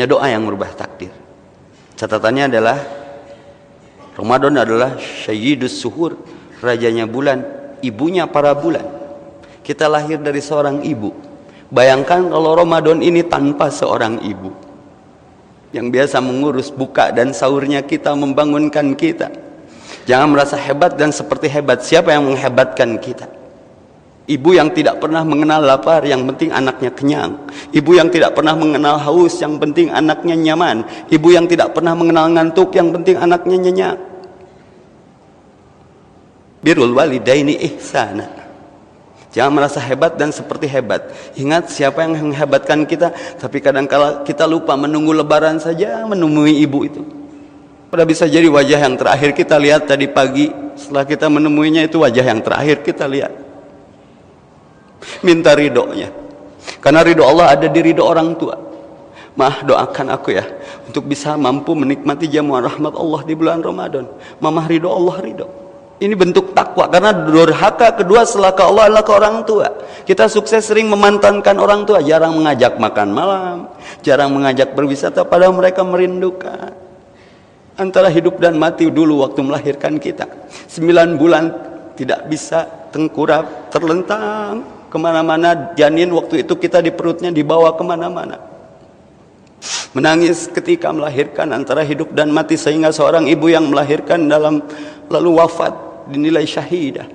Hanya doa yang merubah takdir. Catatannya adalah Ramadan adalah Sayyidus Suhur, rajanya bulan, ibunya para bulan. Kita lahir dari seorang ibu. Bayangkan kalau Ramadan ini tanpa seorang ibu. Yang biasa mengurus buka dan sahurnya kita, membangunkan kita. Jangan merasa hebat dan seperti hebat. Siapa yang menghebatkan kita? Ibu yang tidak pernah mengenal lapar, yang penting anaknya kenyang. Ibu yang tidak pernah mengenal haus, yang penting anaknya nyaman. Ibu yang tidak pernah mengenal ngantuk, yang penting anaknya nyenyak. Birul walidaini ihsana. Jangan merasa hebat dan seperti hebat. Ingat siapa yang menghebatkan kita, tapi kadang kala kita lupa menunggu lebaran saja menemui ibu itu. Pada bisa jadi wajah yang terakhir kita lihat tadi pagi, setelah kita menemuinya itu wajah yang terakhir kita lihat. Minta ridhonya. Karena ridho Allah ada di ridho orang tua. Mah doakan aku ya untuk bisa mampu menikmati jamuan rahmat Allah di bulan Ramadan. Mamah ridho Allah ridho. Ini bentuk takwa karena durhaka kedua setelah ke Allah adalah ke orang tua. Kita sukses sering memantankan orang tua, jarang mengajak makan malam, jarang mengajak berwisata padahal mereka merindukan. Antara hidup dan mati dulu waktu melahirkan kita. Sembilan bulan tidak bisa tengkurap, terlentang ke mana-mana. Janin waktu itu kita di perutnya dibawa ke mana-mana. Menangis ketika melahirkan antara hidup dan mati sehingga seorang ibu yang melahirkan dalam lalu wafat dinilai syahidah.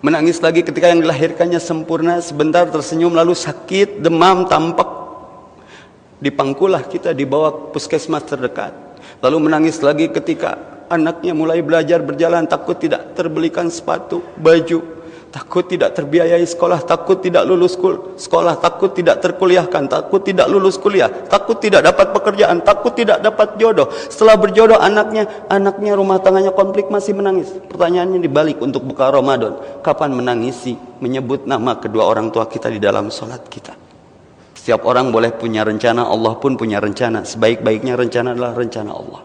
Menangis lagi ketika yang dilahirkannya sempurna, sebentar tersenyum lalu sakit, demam, tampak. Dipangkulah kita dibawa puskesmas terdekat. Lalu menangis lagi ketika anaknya mulai belajar berjalan takut tidak terbelikan sepatu, baju, takut tidak terbiayai sekolah, takut tidak lulus sekolah, takut tidak terkuliahkan, takut tidak lulus kuliah, takut tidak dapat pekerjaan, takut tidak dapat jodoh. Setelah berjodoh anaknya, anaknya rumah tangganya konflik masih menangis. Pertanyaannya dibalik untuk buka Ramadan, kapan menangisi menyebut nama kedua orang tua kita di dalam solat kita? Setiap orang boleh punya rencana, Allah pun punya rencana. Sebaik-baiknya rencana adalah rencana Allah.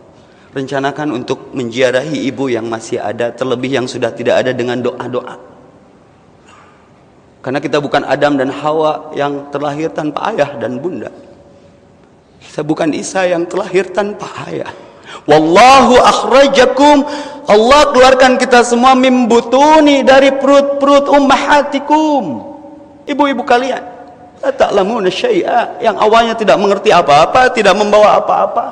Rencanakan untuk menjiarahi ibu yang masih ada, terlebih yang sudah tidak ada dengan doa-doa. Karena kita bukan Adam dan Hawa yang terlahir tanpa ayah dan bunda. Kita bukan Isa yang terlahir tanpa ayah. Wallahu akhrajakum Allah keluarkan kita semua mimbutuni dari perut-perut ummahatikum. Ibu-ibu kalian. Ta'lamuna syai'a yang awalnya tidak mengerti apa-apa, tidak membawa apa-apa.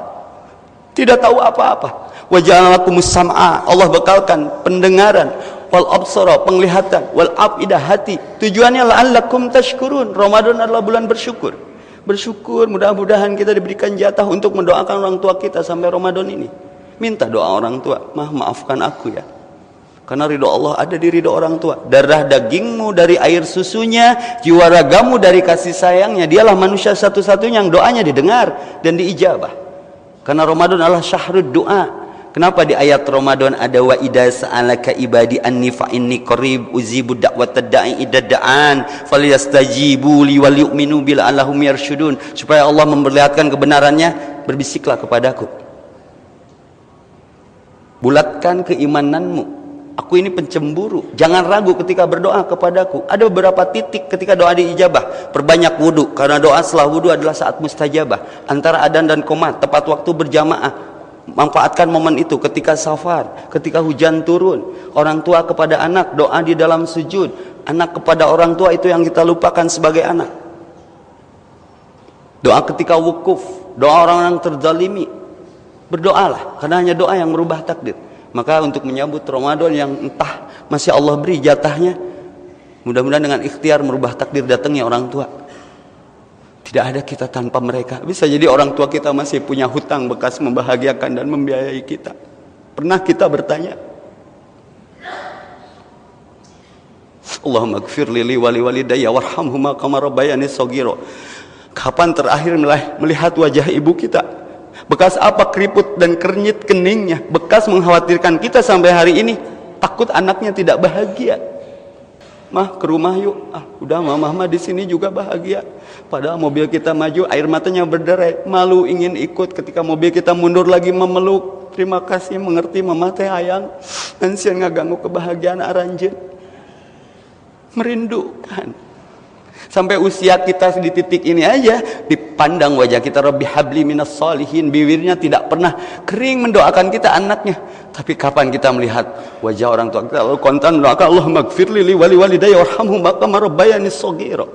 Tidak tahu apa-apa. Wa ja'alakumus sam'a. Allah bekalkan pendengaran wal absara penglihatan. Wal afidah hati. Tujuannya la'allakum tashkurun. Ramadan adalah bulan bersyukur. Bersyukur mudah-mudahan kita diberikan jatah untuk mendoakan orang tua kita sampai Ramadan ini. Minta doa orang tua mah maafkan aku ya. Karena ridho Allah ada di ridho orang tua. Darah dagingmu dari air susunya jiwa ragamu dari kasih sayangnya dialah manusia satu-satunya yang doanya didengar dan diijabah. Karena Ramadan adalah syahrul doa Kenapa di ayat Ramadan ada wa idza sa'alaka ibadi anni fa inni qarib uzibu da'watad da'i idza da'an falyastajibu li wal yu'minu bil allahum supaya Allah memperlihatkan kebenarannya berbisiklah kepadaku bulatkan keimananmu Aku ini pencemburu. Jangan ragu ketika berdoa kepadaku. Ada beberapa titik ketika doa diijabah. Perbanyak wudhu. Karena doa setelah wudhu adalah saat mustajabah. Antara adan dan komat. Tepat waktu berjamaah Manfaatkan momen itu ketika safar, ketika hujan turun, orang tua kepada anak, doa di dalam sujud, anak kepada orang tua itu yang kita lupakan sebagai anak. Doa ketika wukuf, doa orang yang terzalimi. Berdoalah, karena hanya doa yang merubah takdir. Maka untuk menyambut Ramadan yang entah masih Allah beri jatahnya, mudah-mudahan dengan ikhtiar merubah takdir datangnya orang tua. Tidak ada kita tanpa mereka. Bisa jadi orang tua kita masih punya hutang bekas membahagiakan dan membiayai kita. Pernah kita bertanya? Allahumma gfir lili wali walidayya warhamhuma kama rabbayani sogiro. Kapan terakhir melihat wajah ibu kita? Bekas apa keriput dan kernyit keningnya? Bekas mengkhawatirkan kita sampai hari ini. Takut anaknya tidak bahagia. Mah ke rumah yuk. Ah, udah mama mah di sini juga bahagia. Padahal mobil kita maju, air matanya berderai. Malu ingin ikut ketika mobil kita mundur lagi memeluk. Terima kasih mengerti mama teh ayang. Nansian ngaganggu kebahagiaan aranjeun. Merindukan. Sampai usia kita di titik ini aja dipandang wajah kita Rabbi habli minas salihin. Bibirnya tidak pernah kering mendoakan kita anaknya. Tapi kapan kita melihat wajah orang tua kita? Lalu kontan mendoakan Allah magfirli li wali walidayya warhamhum kama rabbayani shaghira.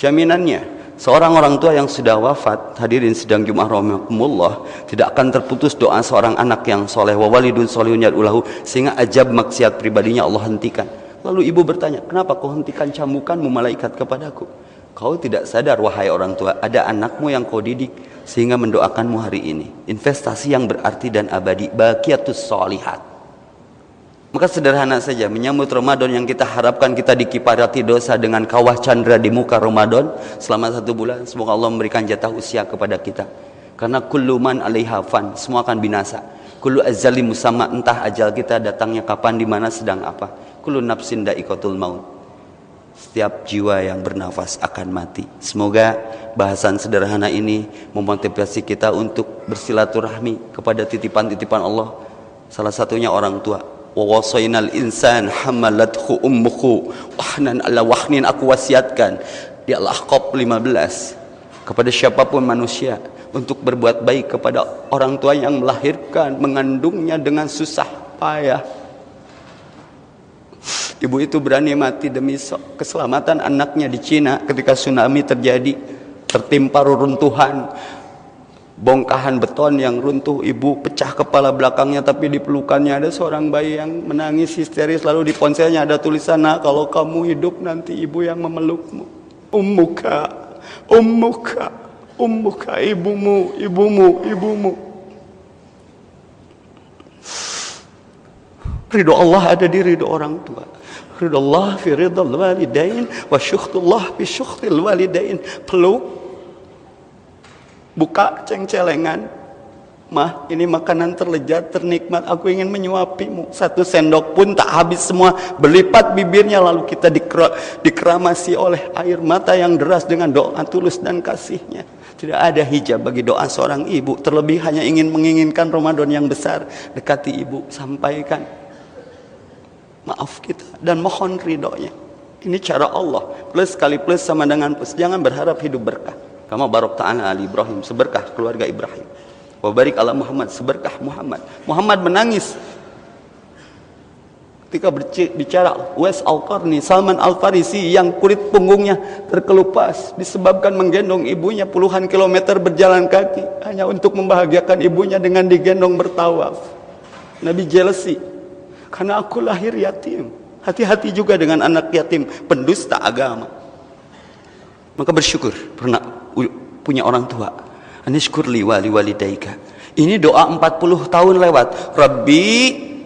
Jaminannya seorang orang tua yang sudah wafat hadirin sedang Jumat rahmatullah tidak akan terputus doa seorang anak yang soleh. Wa walidun solihun ulahu sehingga ajab maksiat pribadinya Allah hentikan Lalu ibu bertanya, kenapa kau hentikan cambukanmu malaikat kepadaku? Kau tidak sadar wahai orang tua, ada anakmu yang kau didik sehingga mendoakanmu hari ini. Investasi yang berarti dan abadi, bakiatus solihat. Maka sederhana saja menyambut Ramadan yang kita harapkan kita dikiparati dosa dengan kawah chandra di muka Ramadan selama satu bulan. Semoga Allah memberikan jatah usia kepada kita. Karena kulluman alaiha fan, semua akan binasa. Kullu azali musamma entah ajal kita datangnya kapan, di mana, sedang apa. Kullu nafsin da'iqatul maut. Setiap jiwa yang bernafas akan mati. Semoga bahasan sederhana ini memotivasi kita untuk bersilaturahmi kepada titipan-titipan Allah. Salah satunya orang tua. Wa wasainal insan hamalathu ummuhu wahnan ala wahnin aku wasiatkan di Al-Ahqaf 15 kepada siapa pun manusia untuk berbuat baik kepada orang tua yang melahirkan, mengandungnya dengan susah payah Ibu itu berani mati demi keselamatan anaknya di Cina ketika tsunami terjadi. Tertimpa reruntuhan. Bongkahan beton yang runtuh. Ibu pecah kepala belakangnya tapi di pelukannya ada seorang bayi yang menangis histeris. Lalu di ponselnya ada tulisan, nah kalau kamu hidup nanti ibu yang memelukmu. Ummuka, ummuka, ummuka, ibumu, ibumu, ibumu. Ridho Allah ada di ridho orang tua. Ridullah fi ridal walidain wa syukhtullah fi syukhtil walidain. Peluk. Buka ceng-celengan. Mah, ini makanan terlezat, ternikmat. Aku ingin menyuapimu. Satu sendok pun tak habis semua. Berlipat bibirnya lalu kita dikeramasi oleh air mata yang deras dengan doa tulus dan kasihnya. Tidak ada hijab bagi doa seorang ibu. Terlebih hanya ingin menginginkan Ramadan yang besar. Dekati ibu, sampaikan maaf kita dan mohon ridhonya. Ini cara Allah. Plus kali plus sama dengan plus. Jangan berharap hidup berkah. Kama barok ta'ala Ali Ibrahim. Seberkah keluarga Ibrahim. Wabarik ala Muhammad. Seberkah Muhammad. Muhammad menangis. Ketika bicara Wes Al-Qarni, Salman Al-Farisi yang kulit punggungnya terkelupas disebabkan menggendong ibunya puluhan kilometer berjalan kaki hanya untuk membahagiakan ibunya dengan digendong bertawaf. Nabi jealousy karena aku lahir yatim. Hati-hati juga dengan anak yatim, pendusta agama. Maka bersyukur pernah punya orang tua. Anishkurli wali walidaika. Ini doa 40 tahun lewat. Rabbi,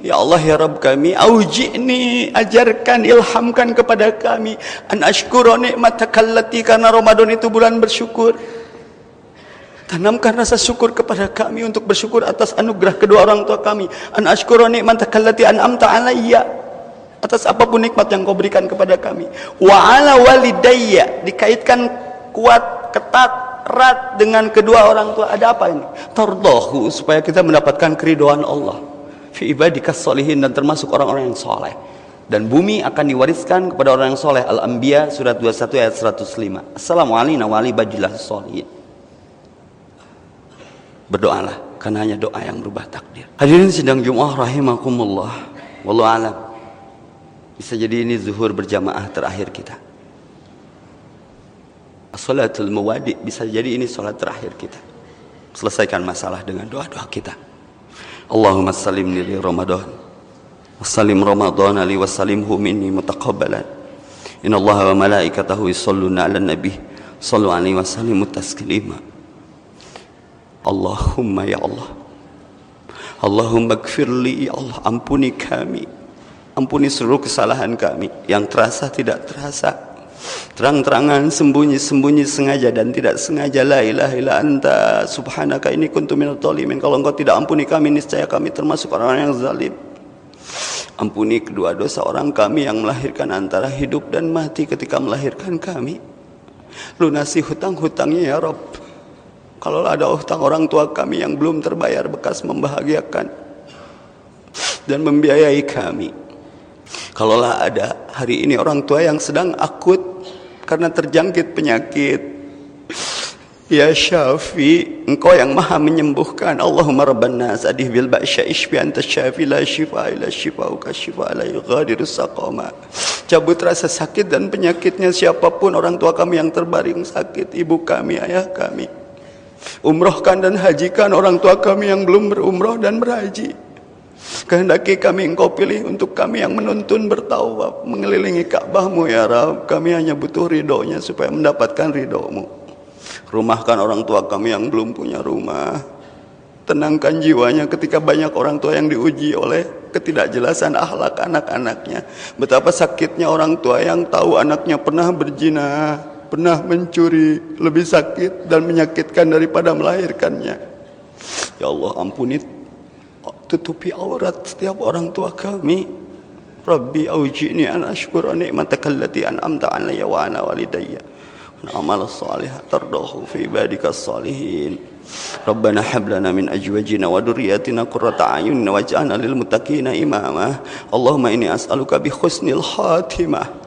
ya Allah ya Rabb kami, auji'ni, ajarkan, ilhamkan kepada kami. An ashkura ni'matakallati karena Ramadan itu bulan bersyukur. Tanamkan rasa syukur kepada kami untuk bersyukur atas anugerah kedua orang tua kami. An ashkura ni'mataka allati an'amta alayya. Atas apa pun nikmat yang kau berikan kepada kami. Wa ala walidayya dikaitkan kuat, ketat, erat dengan kedua orang tua. Ada apa ini? Tardahu supaya kita mendapatkan keridoan Allah. Fi ibadikas solihin dan termasuk orang-orang yang soleh. Dan bumi akan diwariskan kepada orang yang soleh. Al-Anbiya surat 21 ayat 105. Assalamualaikum warahmatullahi wabarakatuh berdoalah karena hanya doa yang berubah takdir. Hadirin sedang Jumat rahimakumullah. Wallahu alam. Bisa jadi ini zuhur berjamaah terakhir kita. Salatul muwadi bisa jadi ini salat terakhir kita. Selesaikan masalah dengan doa-doa kita. Allahumma salim li Ramadan. Wassalim Ramadan li wassalimhu minni mutaqabbalan. Inna Allah wa malaikatahu yusalluna ala nabi. Sallu alaihi wa taslima. Allahumma ya Allah. Allahumma gfirli ya Allah ampuni kami. Ampuni seluruh kesalahan kami. Yang terasa tidak terasa. Terang-terangan sembunyi-sembunyi sengaja dan tidak sengaja. La ilaha illa anta subhanaka ini kuntu minat zalimin kalau engkau tidak ampuni kami niscaya kami termasuk orang-orang yang zalim. Ampuni kedua dosa orang kami yang melahirkan antara hidup dan mati ketika melahirkan kami. Lunasi hutang-hutangnya ya Rabb kalau ada hutang orang tua kami yang belum terbayar bekas membahagiakan dan membiayai kami. Kalaulah ada hari ini orang tua yang sedang akut karena terjangkit penyakit. Ya Syafi, Engkau yang Maha menyembuhkan. Allahumma rabban nas adih bil ba'sya ishfi anta syafi la shifa ila shifauka shifa la yughadiru saqama. Cabut rasa sakit dan penyakitnya siapa pun orang tua kami yang terbaring sakit, ibu kami, ayah kami. Umrohkan dan hajikan orang tua kami yang belum berumroh dan berhaji. Kehendaki kami engkau pilih untuk kami yang menuntun bertawaf mengelilingi Ka'bahmu ya Rab. Kami hanya butuh ridhonya supaya mendapatkan ridhomu. Rumahkan orang tua kami yang belum punya rumah. Tenangkan jiwanya ketika banyak orang tua yang diuji oleh ketidakjelasan akhlak anak-anaknya. Betapa sakitnya orang tua yang tahu anaknya pernah berzina, pernah mencuri, lebih sakit dan menyakitkan daripada melahirkannya. Ya Allah ampuni tutupi aurat setiap orang tua kami. Rabbi awji'ni an ashkura ni'mataka allati an'amta alayya wa ala walidayya. Wa amal salihat tardahu fi ibadika salihin. Min azwajina wa dhurriyyatina qurrata a'yun waj'alna lil muttaqina imama. Allahumma inni as'aluka bi husnil khatimah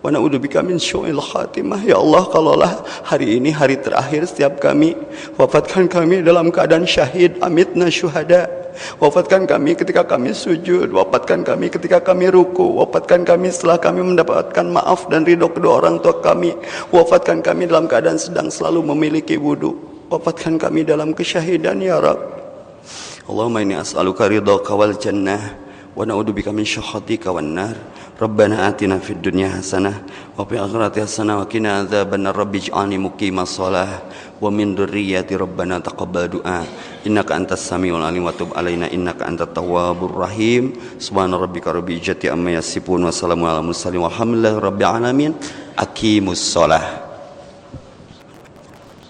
wa na'udzubika min syu'il khatimah. Ya Allah kalaulah hari ini hari terakhir setiap kami wafatkan kami dalam keadaan syahid amitna syuhada. Wafatkan kami ketika kami sujud wafatkan kami ketika kami ruku wafatkan kami setelah kami mendapatkan maaf dan ridho kedua orang tua kami. Wafatkan kami dalam keadaan sedang selalu memiliki wudu. Wafatkan kami dalam kesyahidan ya Rabb Allahumma inni as'aluka ridhaka wal jannah wa na'udzubika min syakhatika wan nar ربنا آتنا في الدنيا حسنة وفي الآخرة حسنة وقنا عذاب النار رب اجعلني مقيم الصلاة ومن ذريتي ربنا تقبل دعاء إنك أنت السميع العليم وتب علينا إنك أنت التواب الرحيم سبحان ربك رب العزة عما يصفون وسلام على المرسلين والحمد لله رب العالمين أقيموا الصلاة